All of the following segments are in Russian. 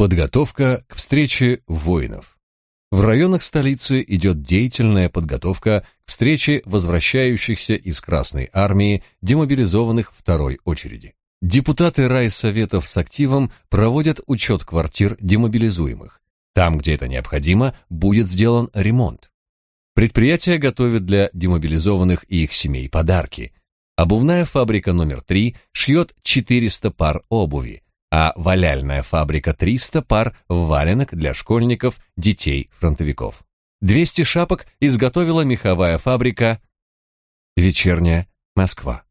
Подготовка к встрече воинов. В районах столицы идет деятельная подготовка к встрече возвращающихся из Красной армии демобилизованных второй очереди. Депутаты райсоветов с активом проводят учет квартир демобилизуемых. Там, где это необходимо, будет сделан ремонт. Предприятия готовят для демобилизованных и их семей подарки. Обувная фабрика номер 3 шьет 400 пар обуви а валяльная фабрика 300 пар валенок для школьников, детей, фронтовиков. 200 шапок изготовила меховая фабрика «Вечерняя Москва».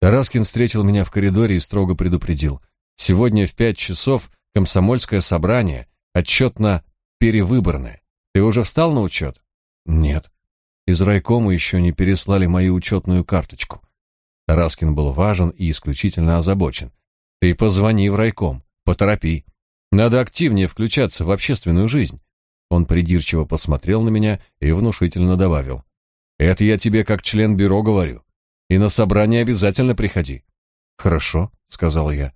Тараскин встретил меня в коридоре и строго предупредил. «Сегодня в пять часов комсомольское собрание, отчетно-перевыборное. Ты уже встал на учет?» «Нет. Из райкома еще не переслали мою учетную карточку. Тараскин был важен и исключительно озабочен. «Ты позвони в райком, поторопи. Надо активнее включаться в общественную жизнь». Он придирчиво посмотрел на меня и внушительно добавил. «Это я тебе как член бюро говорю. И на собрание обязательно приходи». «Хорошо», — сказал я.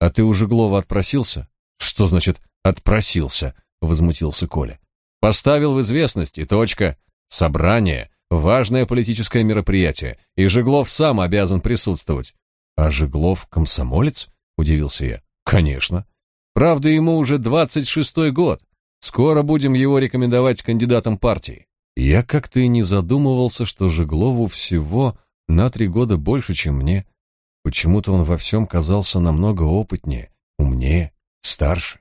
«А ты уже Глова отпросился?» «Что значит «отпросился»?» — возмутился Коля. «Поставил в известность и точка. Собрание Важное политическое мероприятие, и Жеглов сам обязан присутствовать. А Жеглов комсомолец? Удивился я. Конечно. Правда, ему уже двадцать шестой год. Скоро будем его рекомендовать кандидатом партии. Я как-то и не задумывался, что Жеглову всего на три года больше, чем мне. Почему-то он во всем казался намного опытнее, умнее, старше.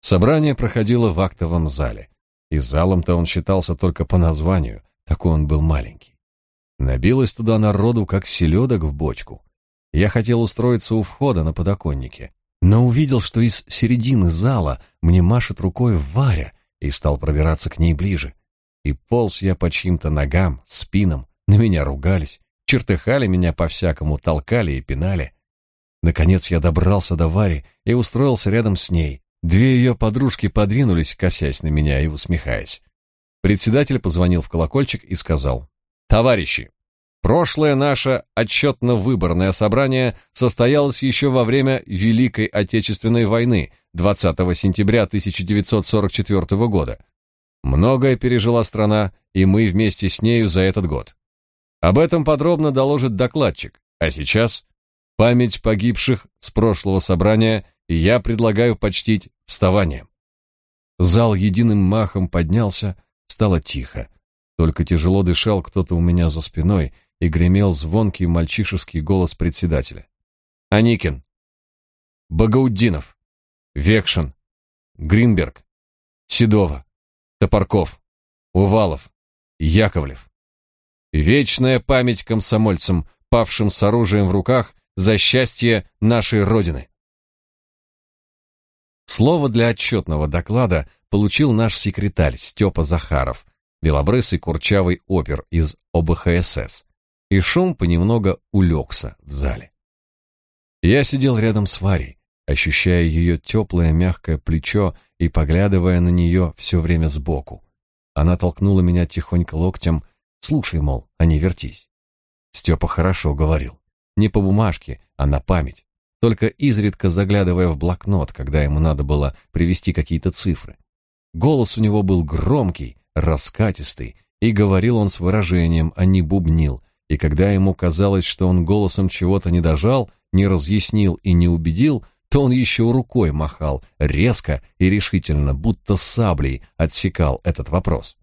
Собрание проходило в актовом зале. И залом-то он считался только по названию, такой он был маленький. Набилось туда народу, как селедок в бочку. Я хотел устроиться у входа на подоконнике, но увидел, что из середины зала мне машет рукой Варя, и стал пробираться к ней ближе. И полз я по чьим-то ногам, спинам, на меня ругались, чертыхали меня по-всякому, толкали и пинали. Наконец я добрался до Вари и устроился рядом с ней, Две ее подружки подвинулись, косясь на меня и усмехаясь. Председатель позвонил в колокольчик и сказал, «Товарищи, прошлое наше отчетно-выборное собрание состоялось еще во время Великой Отечественной войны 20 сентября 1944 года. Многое пережила страна, и мы вместе с нею за этот год. Об этом подробно доложит докладчик, а сейчас память погибших с прошлого собрания – я предлагаю почтить вставанием. Зал единым махом поднялся, стало тихо. Только тяжело дышал кто-то у меня за спиной и гремел звонкий мальчишеский голос председателя. Аникин, Багауддинов, Векшин, Гринберг, Седова, Топорков, Увалов, Яковлев. Вечная память комсомольцам, павшим с оружием в руках за счастье нашей Родины. Слово для отчетного доклада получил наш секретарь Степа Захаров, белобрысый курчавый опер из ОБХСС, и шум понемногу улегся в зале. Я сидел рядом с Варей, ощущая ее теплое мягкое плечо и поглядывая на нее все время сбоку. Она толкнула меня тихонько локтем, слушай, мол, а не вертись. Степа хорошо говорил, не по бумажке, а на память только изредка заглядывая в блокнот, когда ему надо было привести какие-то цифры. Голос у него был громкий, раскатистый, и говорил он с выражением, а не бубнил, и когда ему казалось, что он голосом чего-то не дожал, не разъяснил и не убедил, то он еще рукой махал, резко и решительно, будто саблей отсекал этот вопрос.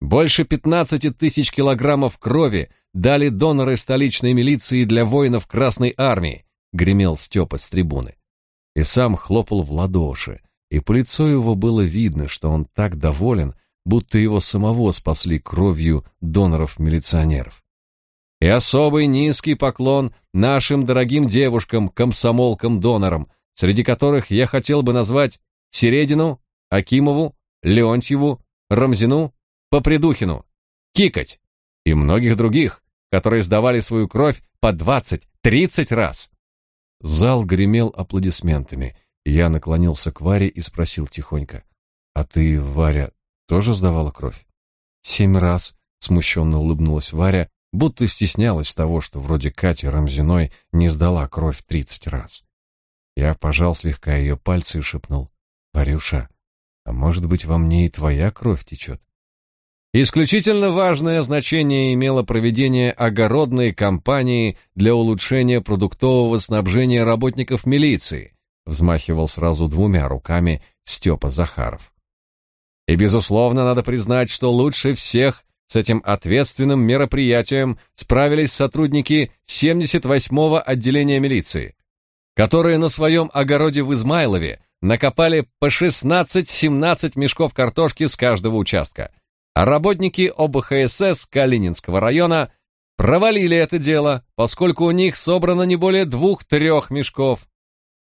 Больше 15 тысяч килограммов крови дали доноры столичной милиции для воинов Красной Армии гремел Степа с трибуны. И сам хлопал в ладоши, и по лицу его было видно, что он так доволен, будто его самого спасли кровью доноров-милиционеров. И особый низкий поклон нашим дорогим девушкам, комсомолкам-донорам, среди которых я хотел бы назвать Середину, Акимову, Леонтьеву, Рамзину, Попридухину, Кикать и многих других, которые сдавали свою кровь по 20-30 раз. Зал гремел аплодисментами. Я наклонился к Варе и спросил тихонько. «А ты, Варя, тоже сдавала кровь?» «Семь раз», — смущенно улыбнулась Варя, будто стеснялась того, что вроде Кати Рамзиной не сдала кровь тридцать раз. Я пожал слегка ее пальцы и шепнул. «Варюша, а может быть, во мне и твоя кровь течет?» Исключительно важное значение имело проведение огородной кампании для улучшения продуктового снабжения работников милиции, взмахивал сразу двумя руками Степа Захаров. И, безусловно, надо признать, что лучше всех с этим ответственным мероприятием справились сотрудники 78-го отделения милиции, которые на своем огороде в Измайлове накопали по 16-17 мешков картошки с каждого участка – а работники ОБХСС Калининского района провалили это дело, поскольку у них собрано не более двух-трех мешков.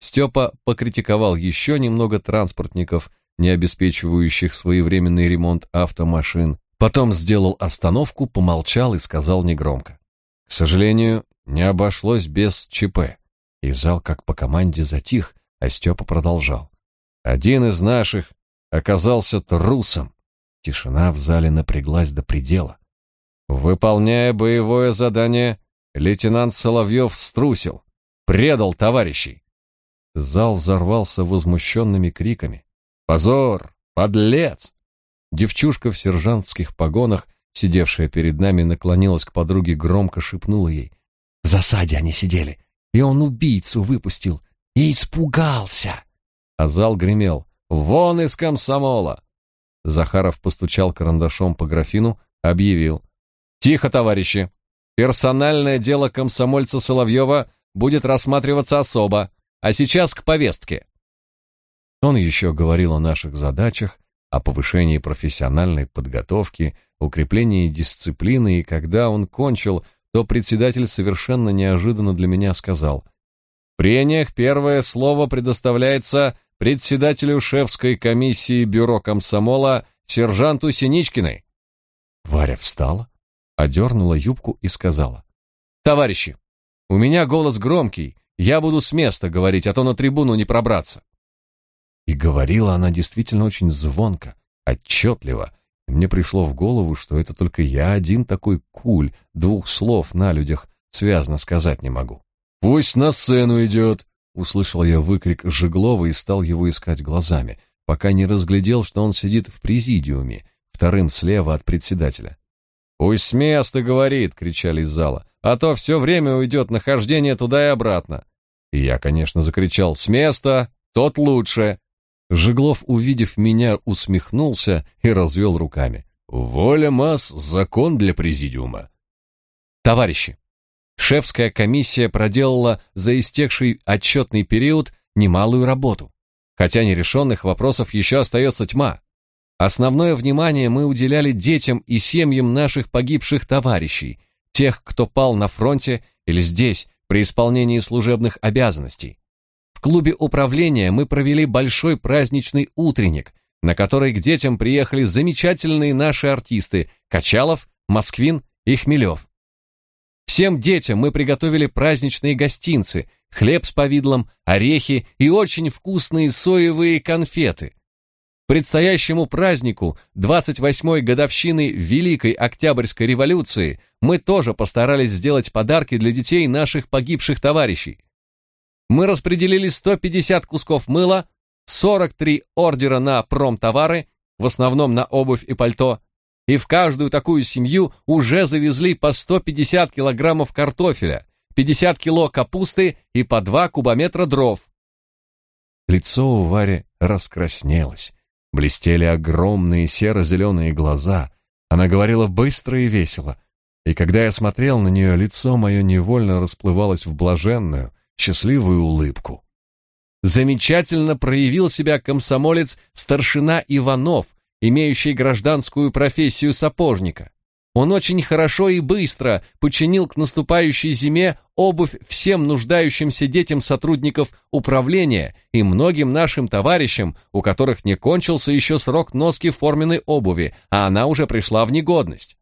Степа покритиковал еще немного транспортников, не обеспечивающих своевременный ремонт автомашин, потом сделал остановку, помолчал и сказал негромко. К сожалению, не обошлось без ЧП. И зал как по команде затих, а Степа продолжал. Один из наших оказался трусом. Тишина в зале напряглась до предела. Выполняя боевое задание, лейтенант Соловьев струсил, предал товарищей. Зал взорвался возмущенными криками. «Позор! Подлец!» Девчушка в сержантских погонах, сидевшая перед нами, наклонилась к подруге, громко шепнула ей. «В засаде они сидели, и он убийцу выпустил, и испугался!» А зал гремел. «Вон из комсомола! Захаров постучал карандашом по графину, объявил. «Тихо, товарищи! Персональное дело комсомольца Соловьева будет рассматриваться особо, а сейчас к повестке». Он еще говорил о наших задачах, о повышении профессиональной подготовки, укреплении дисциплины, и когда он кончил, то председатель совершенно неожиданно для меня сказал «В прениях первое слово предоставляется председателю шефской комиссии бюро комсомола сержанту Синичкиной. Варя встала, одернула юбку и сказала. «Товарищи, у меня голос громкий, я буду с места говорить, а то на трибуну не пробраться». И говорила она действительно очень звонко, отчетливо. Мне пришло в голову, что это только я один такой куль, двух слов на людях связно сказать не могу. «Пусть на сцену идет», Услышал я выкрик Жеглова и стал его искать глазами, пока не разглядел, что он сидит в президиуме, вторым слева от председателя. «Пусть с места говорит!» — кричали из зала. «А то все время уйдет нахождение туда и обратно!» И я, конечно, закричал «С места! Тот лучше!» Жеглов, увидев меня, усмехнулся и развел руками. «Воля масс — закон для президиума!» «Товарищи, Шефская комиссия проделала за истекший отчетный период немалую работу. Хотя нерешенных вопросов еще остается тьма. Основное внимание мы уделяли детям и семьям наших погибших товарищей, тех, кто пал на фронте или здесь, при исполнении служебных обязанностей. В клубе управления мы провели большой праздничный утренник, на который к детям приехали замечательные наши артисты Качалов, Москвин и Хмелев. Всем детям мы приготовили праздничные гостинцы, хлеб с повидлом, орехи и очень вкусные соевые конфеты. Предстоящему празднику 28-й годовщины Великой Октябрьской революции мы тоже постарались сделать подарки для детей наших погибших товарищей. Мы распределили 150 кусков мыла, 43 ордера на промтовары, в основном на обувь и пальто, и в каждую такую семью уже завезли по 150 килограммов картофеля, 50 кило капусты и по 2 кубометра дров. Лицо у Вари раскраснелось, блестели огромные серо-зеленые глаза. Она говорила быстро и весело, и когда я смотрел на нее, лицо мое невольно расплывалось в блаженную, счастливую улыбку. Замечательно проявил себя комсомолец старшина Иванов, имеющий гражданскую профессию сапожника. Он очень хорошо и быстро починил к наступающей зиме обувь всем нуждающимся детям сотрудников управления и многим нашим товарищам, у которых не кончился еще срок носки форменной обуви, а она уже пришла в негодность.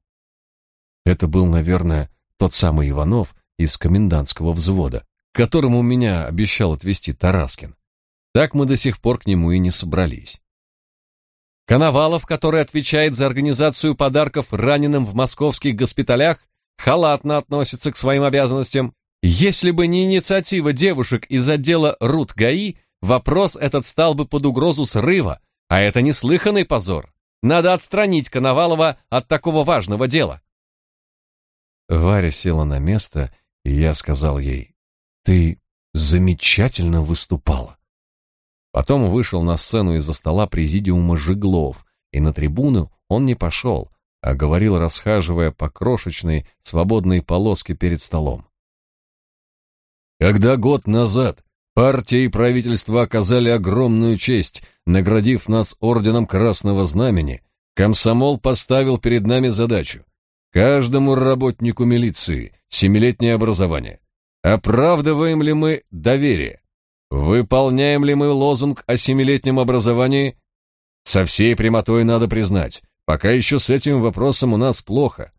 Это был, наверное, тот самый Иванов из комендантского взвода, которому меня обещал отвезти Тараскин. Так мы до сих пор к нему и не собрались. Коновалов, который отвечает за организацию подарков раненым в московских госпиталях, халатно относится к своим обязанностям. Если бы не инициатива девушек из отдела РУТ ГАИ, вопрос этот стал бы под угрозу срыва, а это неслыханный позор. Надо отстранить Коновалова от такого важного дела. Варя села на место, и я сказал ей, «Ты замечательно выступала». Потом вышел на сцену из-за стола президиума Жиглов, и на трибуну он не пошел, а говорил, расхаживая по крошечной свободной полоске перед столом. Когда год назад партия и правительство оказали огромную честь, наградив нас орденом Красного Знамени, комсомол поставил перед нами задачу каждому работнику милиции семилетнее образование. Оправдываем ли мы доверие? Выполняем ли мы лозунг о семилетнем образовании? Со всей прямотой надо признать, пока еще с этим вопросом у нас плохо.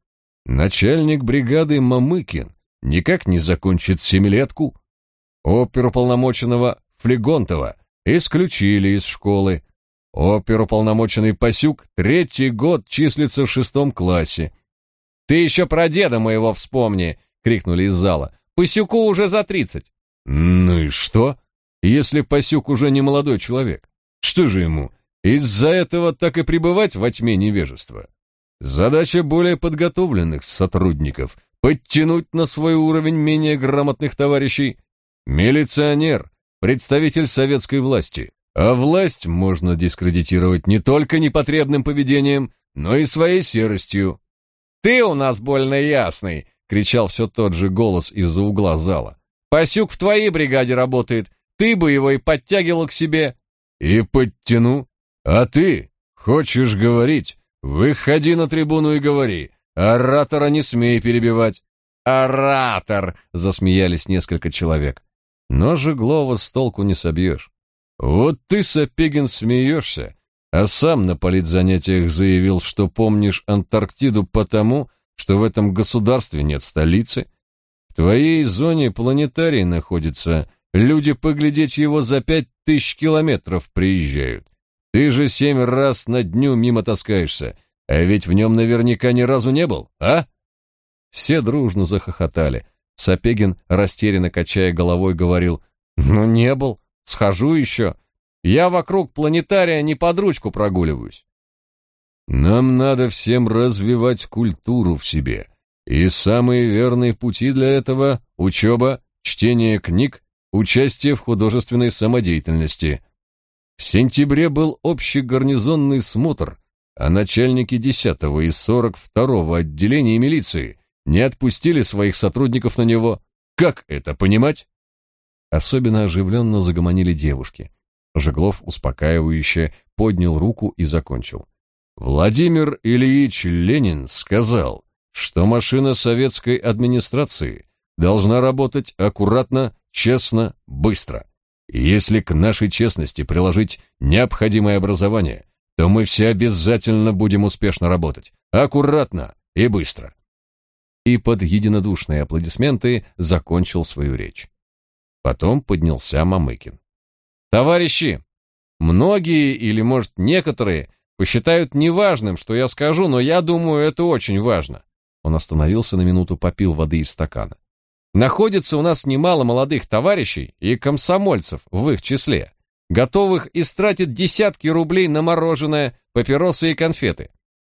Начальник бригады Мамыкин никак не закончит семилетку. Оперуполномоченного Флегонтова исключили из школы. Оперуполномоченный Пасюк третий год числится в шестом классе. «Ты еще про деда моего вспомни!» — крикнули из зала. «Пасюку уже за тридцать!» «Ну и что, если Пасюк уже не молодой человек? Что же ему, из-за этого так и пребывать во тьме невежества? Задача более подготовленных сотрудников — подтянуть на свой уровень менее грамотных товарищей. Милиционер — представитель советской власти, а власть можно дискредитировать не только непотребным поведением, но и своей серостью. «Ты у нас больно ясный!» — кричал все тот же голос из-за угла зала. «Пасюк в твоей бригаде работает, ты бы его и подтягивал к себе». «И подтяну. А ты хочешь говорить? Выходи на трибуну и говори. Оратора не смей перебивать». «Оратор!» — засмеялись несколько человек. Но Жеглова с толку не собьешь. Вот ты, Сапегин, смеешься, а сам на политзанятиях заявил, что помнишь Антарктиду потому, что в этом государстве нет столицы. В твоей зоне планетарий находится, люди поглядеть его за пять тысяч километров приезжают. Ты же семь раз на дню мимо таскаешься, а ведь в нем наверняка ни разу не был, а? Все дружно захохотали. Сапегин, растерянно качая головой, говорил, «Ну, не был, схожу еще. Я вокруг планетария не под ручку прогуливаюсь». «Нам надо всем развивать культуру в себе, и самые верные пути для этого — учеба, чтение книг, участие в художественной самодеятельности». В сентябре был общий гарнизонный смотр, а начальники 10 и 42 отделения милиции не отпустили своих сотрудников на него. Как это понимать? Особенно оживленно загомонили девушки. Жеглов успокаивающе поднял руку и закончил. Владимир Ильич Ленин сказал, что машина советской администрации должна работать аккуратно, честно, быстро. И если к нашей честности приложить необходимое образование, то мы все обязательно будем успешно работать, аккуратно и быстро и под единодушные аплодисменты закончил свою речь. Потом поднялся Мамыкин. «Товарищи, многие или, может, некоторые посчитают неважным, что я скажу, но я думаю, это очень важно». Он остановился на минуту, попил воды из стакана. «Находится у нас немало молодых товарищей и комсомольцев в их числе, готовых истратить десятки рублей на мороженое, папиросы и конфеты.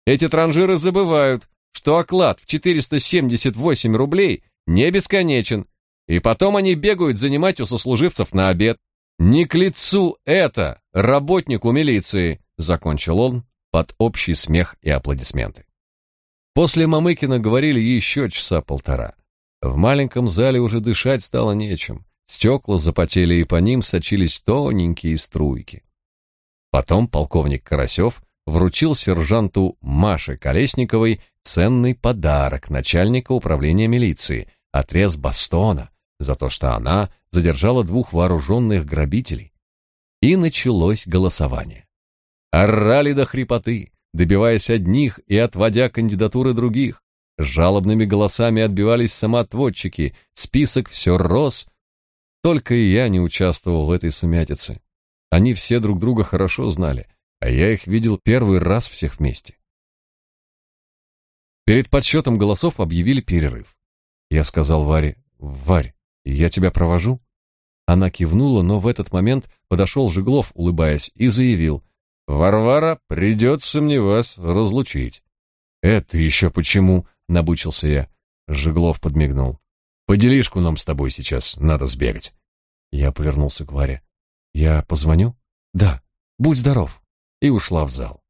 Эти транжиры забывают, что оклад в 478 рублей не бесконечен, и потом они бегают занимать у сослуживцев на обед. Не к лицу это работнику милиции, закончил он под общий смех и аплодисменты. После Мамыкина говорили еще часа полтора. В маленьком зале уже дышать стало нечем. Стекла запотели, и по ним сочились тоненькие струйки. Потом полковник Карасев вручил сержанту Маше Колесниковой ценный подарок начальника управления милиции, отрез бастона, за то, что она задержала двух вооруженных грабителей. И началось голосование. Орали до хрипоты, добиваясь одних и отводя кандидатуры других. Жалобными голосами отбивались самоотводчики, список все рос. Только и я не участвовал в этой сумятице. Они все друг друга хорошо знали, а я их видел первый раз всех вместе. Перед подсчетом голосов объявили перерыв. Я сказал Варе, «Варь, я тебя провожу?» Она кивнула, но в этот момент подошел Жиглов, улыбаясь, и заявил, «Варвара, придется мне вас разлучить». «Это еще почему?» — набучился я. Жиглов подмигнул. «По делишку нам с тобой сейчас надо сбегать». Я повернулся к Варе. «Я позвоню?» «Да, будь здоров». И ушла в зал.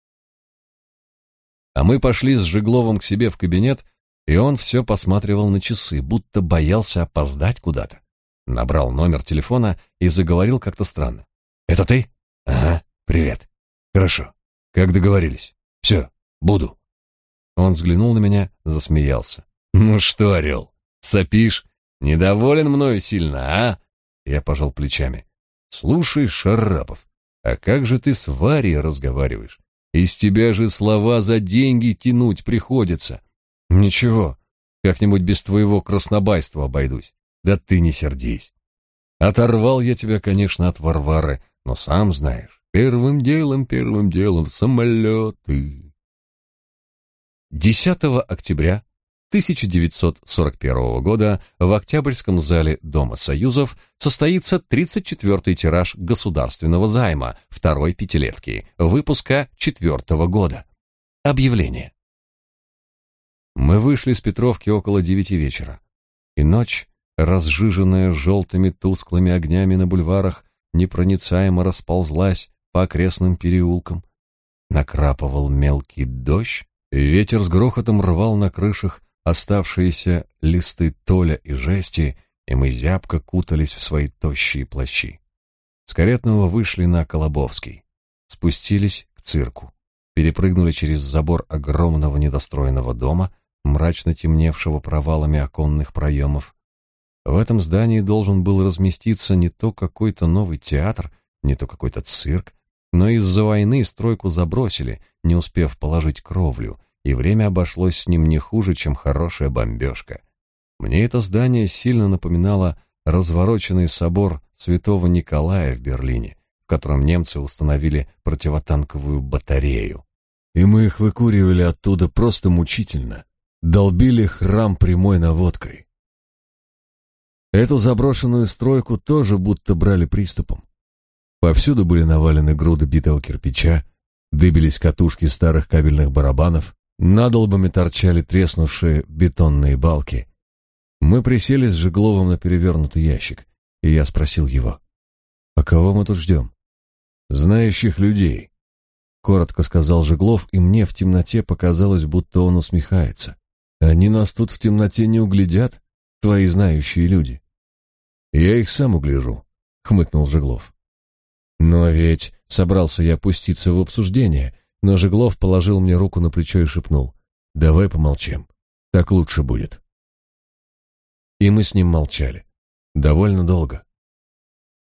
А мы пошли с Жигловым к себе в кабинет, и он все посматривал на часы, будто боялся опоздать куда-то. Набрал номер телефона и заговорил как-то странно. «Это ты?» «Ага, привет. Хорошо. Как договорились. Все, буду». Он взглянул на меня, засмеялся. «Ну что, орел, сопишь? Недоволен мною сильно, а?» Я пожал плечами. «Слушай, Шарапов, а как же ты с Варей разговариваешь? Из тебя же слова за деньги тянуть приходится. Ничего, как-нибудь без твоего краснобайства обойдусь. Да ты не сердись. Оторвал я тебя, конечно, от Варвары, но сам знаешь, первым делом, первым делом самолеты. 10 октября 1941 года в Октябрьском зале Дома Союзов состоится 34-й тираж государственного займа второй пятилетки, выпуска четвертого года. Объявление. Мы вышли с Петровки около девяти вечера, и ночь, разжиженная желтыми тусклыми огнями на бульварах, непроницаемо расползлась по окрестным переулкам. Накрапывал мелкий дождь, ветер с грохотом рвал на крышах оставшиеся листы толя и жести, и мы зябко кутались в свои тощие плащи. С каретного вышли на Колобовский, спустились к цирку, перепрыгнули через забор огромного недостроенного дома, мрачно темневшего провалами оконных проемов. В этом здании должен был разместиться не то какой-то новый театр, не то какой-то цирк, но из-за войны стройку забросили, не успев положить кровлю, и время обошлось с ним не хуже, чем хорошая бомбежка. Мне это здание сильно напоминало развороченный собор святого Николая в Берлине, в котором немцы установили противотанковую батарею. И мы их выкуривали оттуда просто мучительно, долбили храм прямой наводкой. Эту заброшенную стройку тоже будто брали приступом. Повсюду были навалены груды битого кирпича, дыбились катушки старых кабельных барабанов, Надолбами торчали треснувшие бетонные балки. Мы присели с Жегловым на перевернутый ящик, и я спросил его, «А кого мы тут ждем?» «Знающих людей», — коротко сказал Жеглов, и мне в темноте показалось, будто он усмехается. «Они нас тут в темноте не углядят, твои знающие люди». «Я их сам угляжу», — хмыкнул Жеглов. «Но ведь...» — собрался я опуститься в обсуждение — но Жеглов положил мне руку на плечо и шепнул. «Давай помолчим. Так лучше будет». И мы с ним молчали. Довольно долго.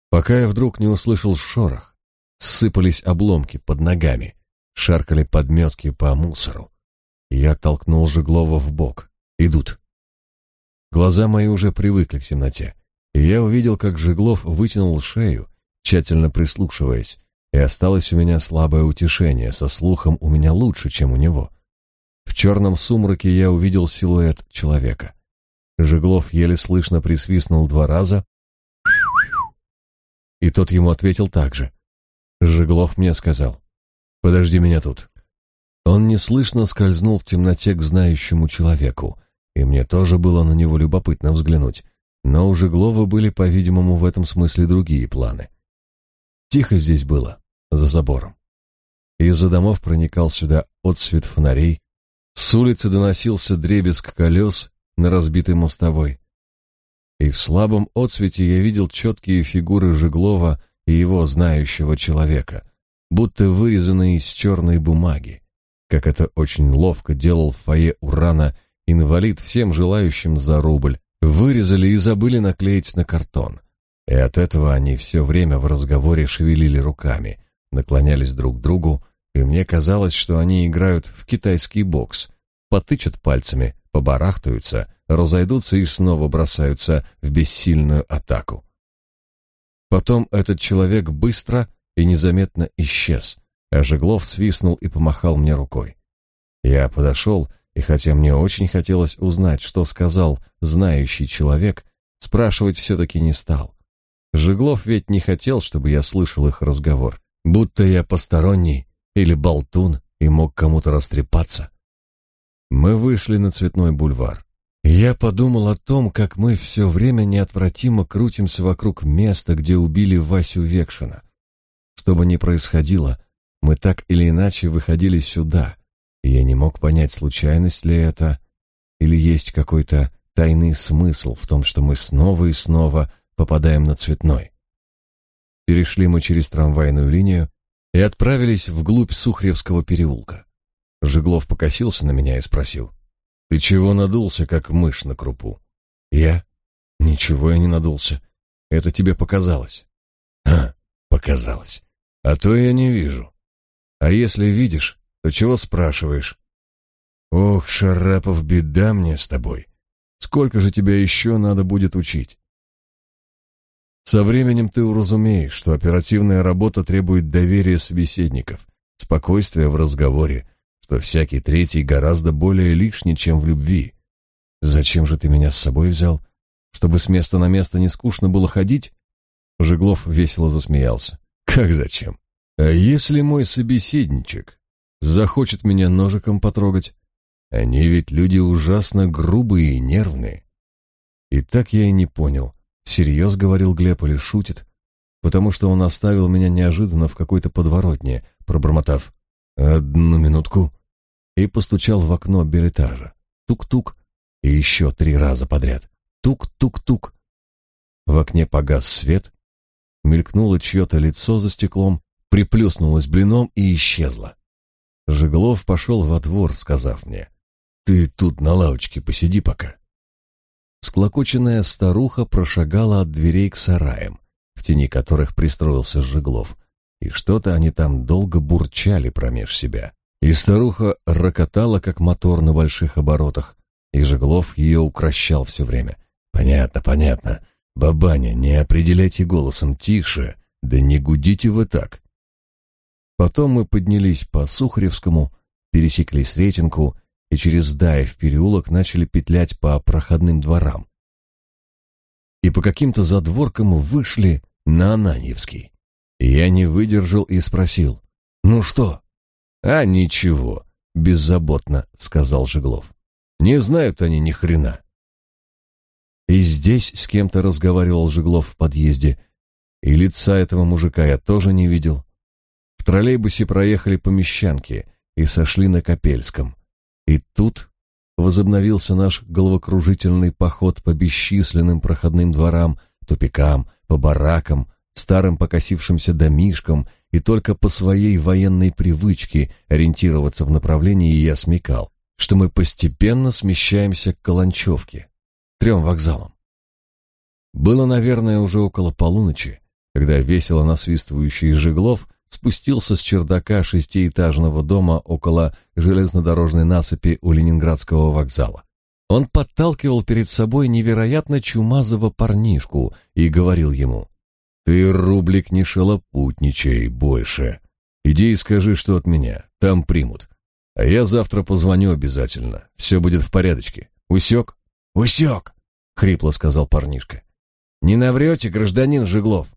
Пока я вдруг не услышал шорох. Сыпались обломки под ногами. Шаркали подметки по мусору. Я толкнул Жеглова в бок. «Идут». Глаза мои уже привыкли к темноте. И я увидел, как Жеглов вытянул шею, тщательно прислушиваясь, и осталось у меня слабое утешение, со слухом у меня лучше, чем у него. В черном сумраке я увидел силуэт человека. Жеглов еле слышно присвистнул два раза, и тот ему ответил так же. Жеглов мне сказал, «Подожди меня тут». Он неслышно скользнул в темноте к знающему человеку, и мне тоже было на него любопытно взглянуть, но у Жеглова были, по-видимому, в этом смысле другие планы. Тихо здесь было, за забором. Из-за домов проникал сюда отсвет фонарей, с улицы доносился дребезг колес на разбитой мостовой. И в слабом отсвете я видел четкие фигуры Жеглова и его знающего человека, будто вырезанные из черной бумаги, как это очень ловко делал в фойе Урана инвалид всем желающим за рубль, вырезали и забыли наклеить на картон. И от этого они все время в разговоре шевелили руками, наклонялись друг к другу, и мне казалось, что они играют в китайский бокс, потычат пальцами, побарахтаются, разойдутся и снова бросаются в бессильную атаку. Потом этот человек быстро и незаметно исчез, а Жеглов свистнул и помахал мне рукой. Я подошел И хотя мне очень хотелось узнать, что сказал знающий человек, спрашивать все-таки не стал. Жиглов ведь не хотел, чтобы я слышал их разговор, будто я посторонний или болтун и мог кому-то растрепаться. Мы вышли на Цветной бульвар. Я подумал о том, как мы все время неотвратимо крутимся вокруг места, где убили Васю Векшина. Что бы ни происходило, мы так или иначе выходили сюда, и я не мог понять, случайность ли это, или есть какой-то тайный смысл в том, что мы снова и снова попадаем на Цветной. Перешли мы через трамвайную линию и отправились вглубь Сухревского переулка. Жиглов покосился на меня и спросил, «Ты чего надулся, как мышь на крупу?» «Я? Ничего я не надулся. Это тебе показалось». «А, показалось. А то я не вижу. А если видишь, то чего спрашиваешь?» «Ох, Шарапов, беда мне с тобой. Сколько же тебя еще надо будет учить?» Со временем ты уразумеешь, что оперативная работа требует доверия собеседников, спокойствия в разговоре, что всякий третий гораздо более лишний, чем в любви. Зачем же ты меня с собой взял? Чтобы с места на место не скучно было ходить? Жеглов весело засмеялся. Как зачем? А если мой собеседничек захочет меня ножиком потрогать? Они ведь люди ужасно грубые и нервные. И так я и не понял, Всерьез говорил Глеб или шутит? Потому что он оставил меня неожиданно в какой-то подворотне, пробормотав «Одну минутку» и постучал в окно билетажа. Тук-тук. И еще три раза подряд. Тук-тук-тук. В окне погас свет, мелькнуло чье-то лицо за стеклом, приплюснулось блином и исчезло. Жеглов пошел во двор, сказав мне, «Ты тут на лавочке посиди пока». Склокоченная старуха прошагала от дверей к сараям, в тени которых пристроился Жиглов, и что-то они там долго бурчали промеж себя. И старуха рокотала, как мотор на больших оборотах, и Жиглов ее укращал все время. «Понятно, понятно. Бабаня, не определяйте голосом тише, да не гудите вы так». Потом мы поднялись по Сухаревскому, пересекли Сретенку и через Даев переулок начали петлять по проходным дворам. И по каким-то задворкам вышли на Ананьевский. Я не выдержал и спросил, «Ну что?» «А ничего», — беззаботно сказал Жеглов. «Не знают они ни хрена». И здесь с кем-то разговаривал Жеглов в подъезде, и лица этого мужика я тоже не видел. В троллейбусе проехали по Мещанке и сошли на Копельском. И тут возобновился наш головокружительный поход по бесчисленным проходным дворам, тупикам, по баракам, старым покосившимся домишкам, и только по своей военной привычке ориентироваться в направлении я смекал, что мы постепенно смещаемся к Каланчевке, трем вокзалам. Было, наверное, уже около полуночи, когда весело насвистывающий Жиглов спустился с чердака шестиэтажного дома около железнодорожной насыпи у Ленинградского вокзала. Он подталкивал перед собой невероятно чумазого парнишку и говорил ему, «Ты, Рублик, не шалопутничай больше. Иди и скажи, что от меня, там примут. А я завтра позвоню обязательно, все будет в порядочке. Усек?» «Усек!» — хрипло сказал парнишка. «Не наврете, гражданин Жиглов?»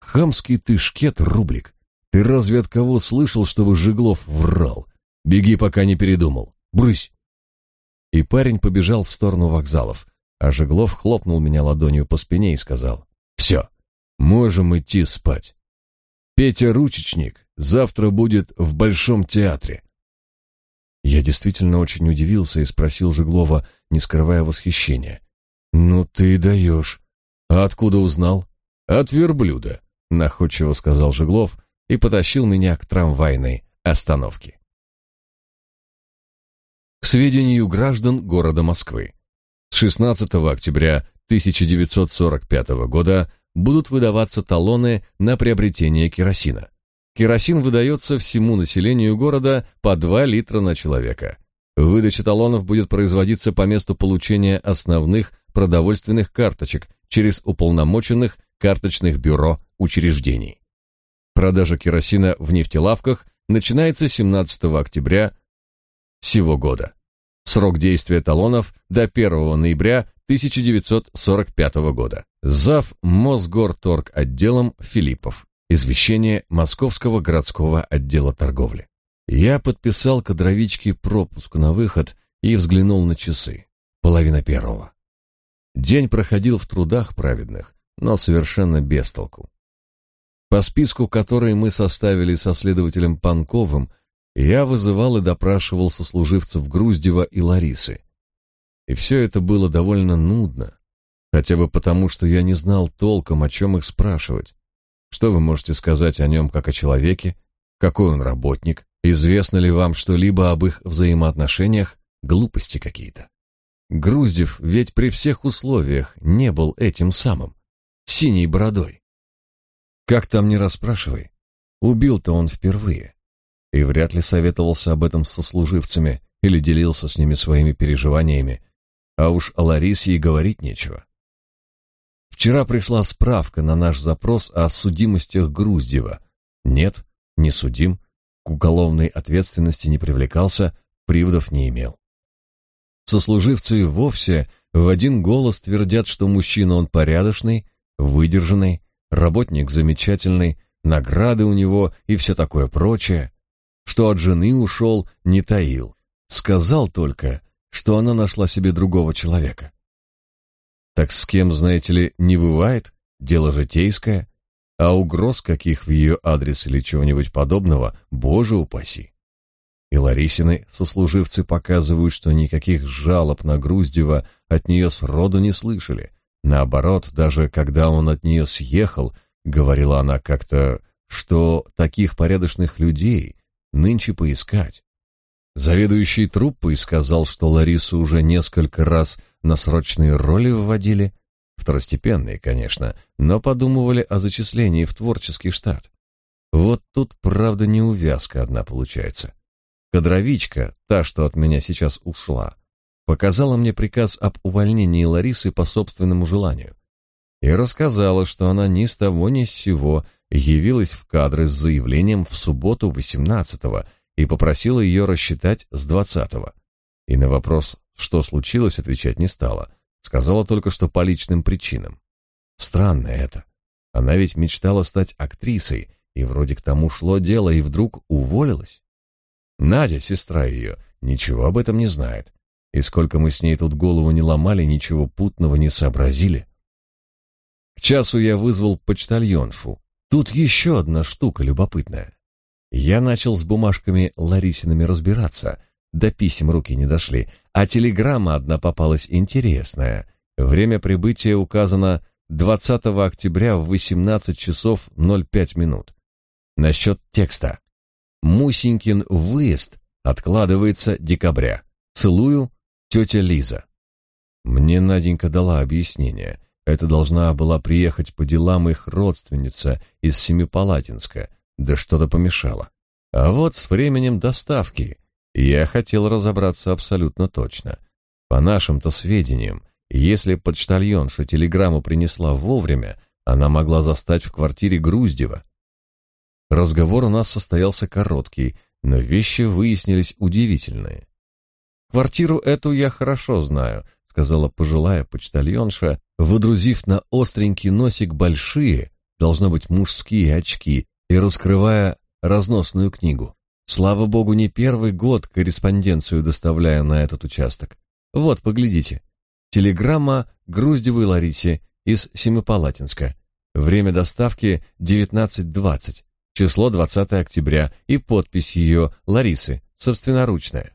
«Хамский ты шкет, Рублик. Ты разве от кого слышал, чтобы Жиглов врал? Беги, пока не передумал. Брысь!» И парень побежал в сторону вокзалов, а Жиглов хлопнул меня ладонью по спине и сказал, «Все, можем идти спать. Петя Ручечник завтра будет в Большом театре». Я действительно очень удивился и спросил Жиглова, не скрывая восхищения. «Ну ты даешь. А откуда узнал?» «От верблюда», — находчиво сказал Жиглов и потащил меня к трамвайной остановке. К сведению граждан города Москвы. С 16 октября 1945 года будут выдаваться талоны на приобретение керосина. Керосин выдается всему населению города по 2 литра на человека. Выдача талонов будет производиться по месту получения основных продовольственных карточек через уполномоченных карточных бюро учреждений. Продажа керосина в нефтелавках начинается 17 октября сего года. Срок действия талонов до 1 ноября 1945 года. Зав. Мосгорторг отделом Филиппов. Извещение Московского городского отдела торговли. Я подписал кадровичке пропуск на выход и взглянул на часы. Половина первого. День проходил в трудах праведных, но совершенно без толку. По списку, который мы составили со следователем Панковым, я вызывал и допрашивал сослуживцев Груздева и Ларисы. И все это было довольно нудно, хотя бы потому, что я не знал толком, о чем их спрашивать. Что вы можете сказать о нем как о человеке? Какой он работник? Известно ли вам что-либо об их взаимоотношениях? Глупости какие-то. Груздев ведь при всех условиях не был этим самым, синей бородой. Как там не расспрашивай, убил-то он впервые. И вряд ли советовался об этом со служивцами или делился с ними своими переживаниями, а уж о Ларисе и говорить нечего. Вчера пришла справка на наш запрос о судимостях Груздева. Нет, не судим, к уголовной ответственности не привлекался, приводов не имел. Сослуживцы вовсе в один голос твердят, что мужчина он порядочный, выдержанный, работник замечательный, награды у него и все такое прочее, что от жены ушел, не таил. Сказал только, что она нашла себе другого человека. Так с кем, знаете ли, не бывает, дело житейское, а угроз каких в ее адрес или чего-нибудь подобного, боже упаси. И Ларисины сослуживцы показывают, что никаких жалоб на Груздева от нее сроду не слышали, Наоборот, даже когда он от нее съехал, говорила она как-то, что таких порядочных людей нынче поискать. Заведующий труппой сказал, что Ларису уже несколько раз на срочные роли вводили, второстепенные, конечно, но подумывали о зачислении в творческий штат. Вот тут, правда, неувязка одна получается. Кадровичка, та, что от меня сейчас ушла, показала мне приказ об увольнении Ларисы по собственному желанию и рассказала, что она ни с того ни с сего явилась в кадры с заявлением в субботу 18-го и попросила ее рассчитать с 20-го. И на вопрос, что случилось, отвечать не стала. Сказала только, что по личным причинам. Странно это. Она ведь мечтала стать актрисой, и вроде к тому шло дело, и вдруг уволилась. Надя, сестра ее, ничего об этом не знает. И сколько мы с ней тут голову не ломали, ничего путного не сообразили. К часу я вызвал почтальоншу. Тут еще одна штука любопытная. Я начал с бумажками Ларисиными разбираться, до писем руки не дошли, а телеграмма одна попалась интересная. Время прибытия указано 20 октября в 18 часов 05 минут. Насчет текста. Мусенькин выезд откладывается декабря. Целую, Тетя Лиза. Мне Наденька дала объяснение. Это должна была приехать по делам их родственница из Семипалатинска, да что-то помешало. А вот с временем доставки я хотел разобраться абсолютно точно. По нашим-то сведениям, если почтальонша телеграмму принесла вовремя, она могла застать в квартире Груздева. Разговор у нас состоялся короткий, но вещи выяснились удивительные. Квартиру эту я хорошо знаю, сказала пожилая почтальонша, выдрузив на остренький носик большие, должно быть, мужские очки и раскрывая разносную книгу. Слава богу, не первый год корреспонденцию доставляю на этот участок. Вот, поглядите. Телеграмма Груздевой Ларисе из Семипалатинска. Время доставки 19.20. Число 20 октября и подпись ее Ларисы, собственноручная.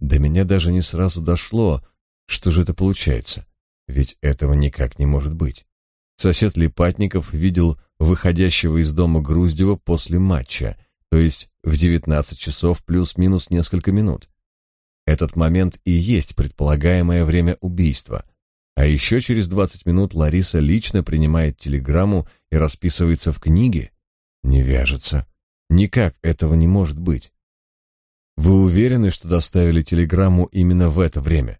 До меня даже не сразу дошло, что же это получается. Ведь этого никак не может быть. Сосед Липатников видел выходящего из дома Груздева после матча, то есть в 19 часов плюс-минус несколько минут. Этот момент и есть предполагаемое время убийства. А еще через 20 минут Лариса лично принимает телеграмму и расписывается в книге. Не вяжется. Никак этого не может быть. Вы уверены, что доставили телеграмму именно в это время?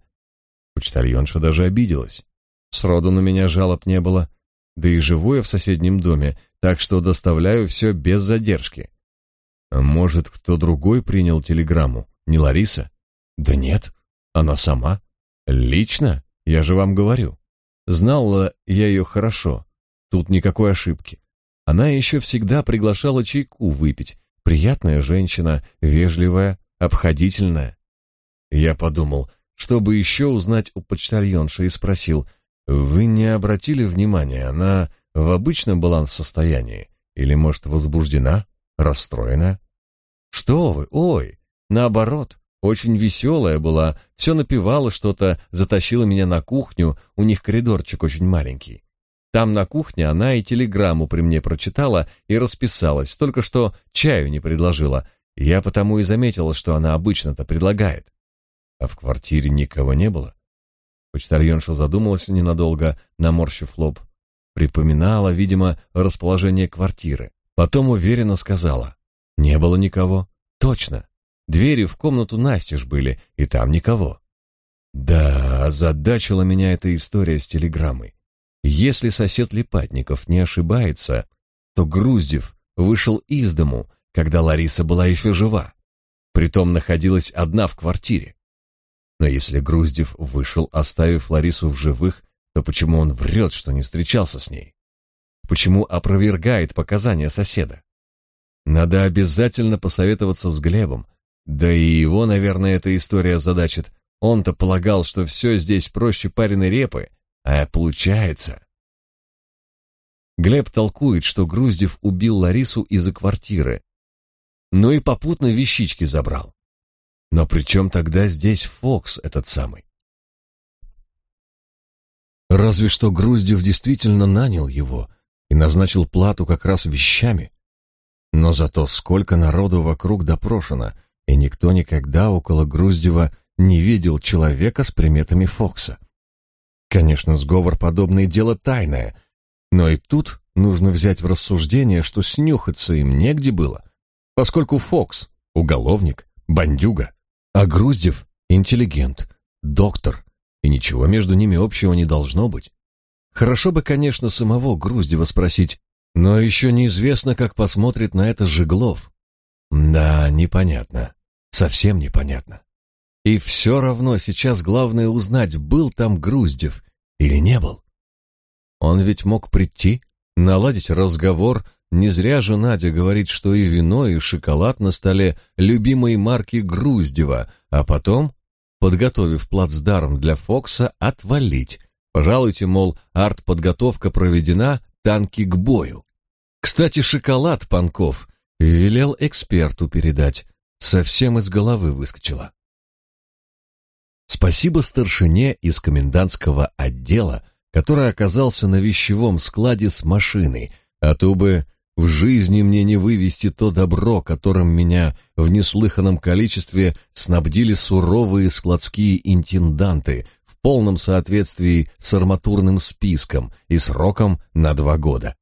Почтальонша даже обиделась. Сроду на меня жалоб не было, да и живу я в соседнем доме, так что доставляю все без задержки. А может, кто другой принял телеграмму? Не Лариса? Да нет, Она сама? Лично? Я же вам говорю. Знала я ее хорошо. Тут никакой ошибки. Она еще всегда приглашала чайку выпить. Приятная женщина, вежливая, обходительная. Я подумал, чтобы еще узнать у почтальонши, и спросил, «Вы не обратили внимания, она в обычном баланс-состоянии? Или, может, возбуждена, расстроена?» «Что вы, ой, наоборот, очень веселая была, все напевала что-то, затащила меня на кухню, у них коридорчик очень маленький. Там на кухне она и телеграмму при мне прочитала и расписалась, только что чаю не предложила. Я потому и заметила, что она обычно-то предлагает. А в квартире никого не было. Почтальонша задумалась ненадолго, наморщив лоб. Припоминала, видимо, расположение квартиры. Потом уверенно сказала. Не было никого. Точно. Двери в комнату настежь были, и там никого. Да, озадачила меня эта история с телеграммой. Если сосед Липатников не ошибается, то Груздев вышел из дому, когда Лариса была еще жива. Притом находилась одна в квартире. Но если Груздев вышел, оставив Ларису в живых, то почему он врет, что не встречался с ней? Почему опровергает показания соседа? Надо обязательно посоветоваться с Глебом, да и его, наверное, эта история задачит. Он-то полагал, что все здесь проще пареной репы, а получается... Глеб толкует, что Груздев убил Ларису из-за квартиры, но и попутно вещички забрал. Но при чем тогда здесь Фокс этот самый? Разве что Груздев действительно нанял его и назначил плату как раз вещами. Но зато сколько народу вокруг допрошено — и никто никогда около Груздева не видел человека с приметами Фокса. Конечно, сговор подобное дело тайное, но и тут нужно взять в рассуждение, что снюхаться им негде было, поскольку Фокс — уголовник, бандюга, а Груздев — интеллигент, доктор, и ничего между ними общего не должно быть. Хорошо бы, конечно, самого Груздева спросить, но еще неизвестно, как посмотрит на это Жеглов. Да, непонятно. Совсем непонятно. И все равно сейчас главное узнать, был там Груздев или не был. Он ведь мог прийти, наладить разговор. Не зря же Надя говорит, что и вино, и шоколад на столе любимой марки Груздева, а потом, подготовив плацдарм для Фокса, отвалить. Пожалуйте, мол, артподготовка проведена, танки к бою. Кстати, шоколад Панков велел эксперту передать совсем из головы выскочила. Спасибо старшине из комендантского отдела, который оказался на вещевом складе с машиной, а то бы в жизни мне не вывести то добро, которым меня в неслыханном количестве снабдили суровые складские интенданты в полном соответствии с арматурным списком и сроком на два года.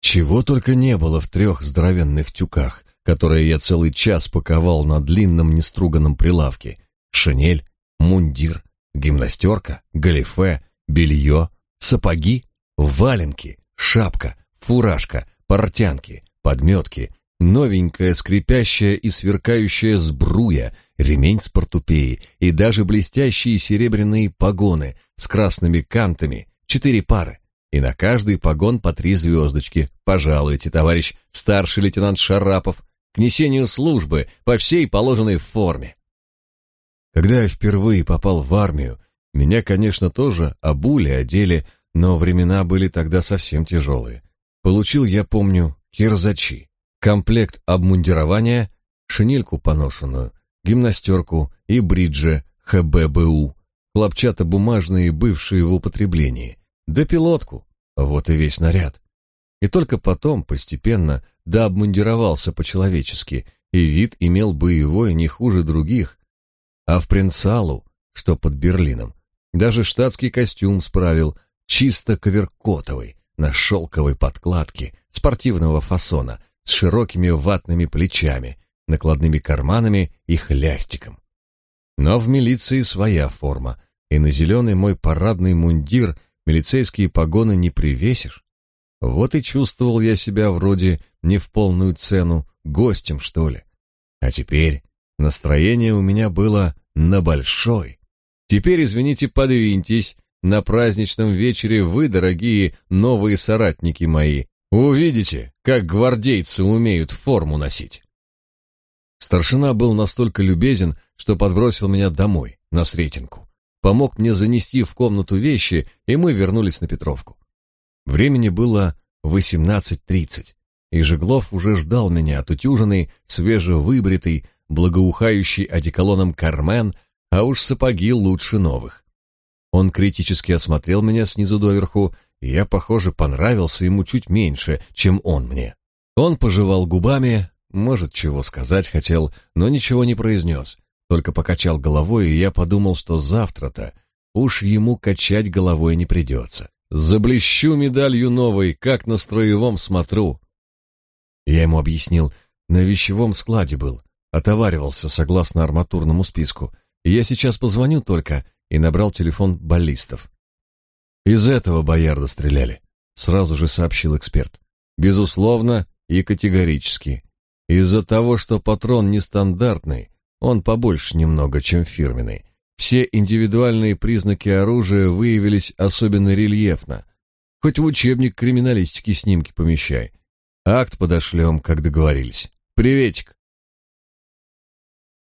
Чего только не было в трех здоровенных тюках, которые я целый час паковал на длинном неструганном прилавке. Шинель, мундир, гимнастерка, галифе, белье, сапоги, валенки, шапка, фуражка, портянки, подметки, новенькая скрипящая и сверкающая сбруя, ремень с портупеей и даже блестящие серебряные погоны с красными кантами, четыре пары, и на каждый погон по три звездочки. Пожалуйте, товарищ старший лейтенант Шарапов, к несению службы по всей положенной форме. Когда я впервые попал в армию, меня, конечно, тоже обули, одели, но времена были тогда совсем тяжелые. Получил, я помню, кирзачи, комплект обмундирования, шинельку поношенную, гимнастерку и бриджи ХББУ, хлопчатобумажные, бывшие в употреблении, да пилотку, вот и весь наряд. И только потом, постепенно, да обмундировался по-человечески, и вид имел боевой не хуже других. А в Принцалу, что под Берлином, даже штатский костюм справил, чисто коверкотовый, на шелковой подкладке, спортивного фасона, с широкими ватными плечами, накладными карманами и хлястиком. Но в милиции своя форма, и на зеленый мой парадный мундир милицейские погоны не привесишь. Вот и чувствовал я себя вроде не в полную цену, гостем, что ли. А теперь настроение у меня было на большой. Теперь, извините, подвиньтесь. На праздничном вечере вы, дорогие новые соратники мои, увидите, как гвардейцы умеют форму носить. Старшина был настолько любезен, что подбросил меня домой, на Сретенку. Помог мне занести в комнату вещи, и мы вернулись на Петровку. Времени было 18.30, и Жеглов уже ждал меня, отутюженный, свежевыбритый, благоухающий одеколоном Кармен, а уж сапоги лучше новых. Он критически осмотрел меня снизу доверху, и я, похоже, понравился ему чуть меньше, чем он мне. Он пожевал губами, может, чего сказать хотел, но ничего не произнес, только покачал головой, и я подумал, что завтра-то уж ему качать головой не придется. Заблещу медалью новой, как на строевом смотру. Я ему объяснил, на вещевом складе был, отоваривался согласно арматурному списку. Я сейчас позвоню только и набрал телефон баллистов. Из этого боярда стреляли, сразу же сообщил эксперт. Безусловно и категорически. Из-за того, что патрон нестандартный, он побольше немного, чем фирменный. Все индивидуальные признаки оружия выявились особенно рельефно. Хоть в учебник криминалистики снимки помещай. Акт подошлем, как договорились. Приветик.